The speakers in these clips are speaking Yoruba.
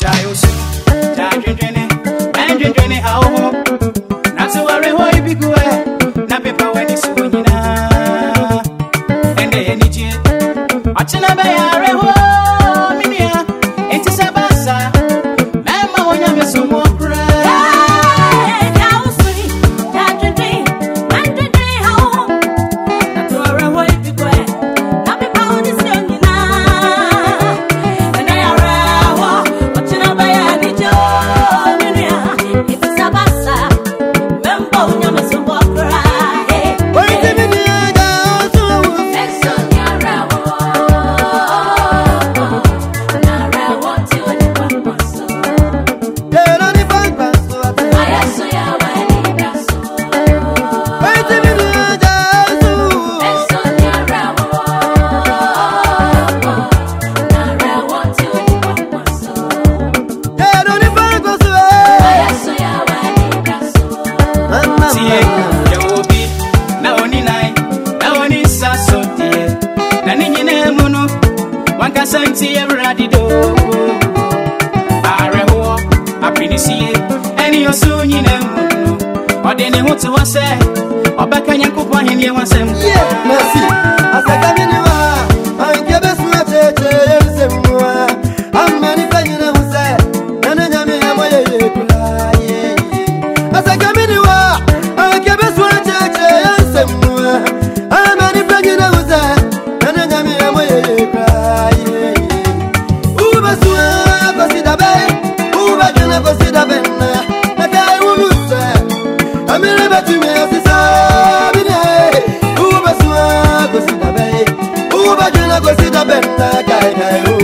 chayosu ja dwendwene ɛndwendwene awo ho na sɛ wɔwerɛ hɔ ibiguɛ ti ewura dido. Ààrẹ wọ apinisie ẹni oṣù nyina mu. Ọ̀dẹ̀ ni hu ti wá sẹ́, ọbẹ̀ kẹ́nyẹ́ kópa yẹn ni ẹ wá sẹ́ mu. Yé Mẹ́sì, àṣẹ kẹ́mi ni wá. no go see the better guy, guy,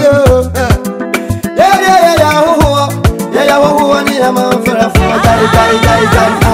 Eh. Yeah yeah yeah yeah, yeah yeah Jai Jai Jai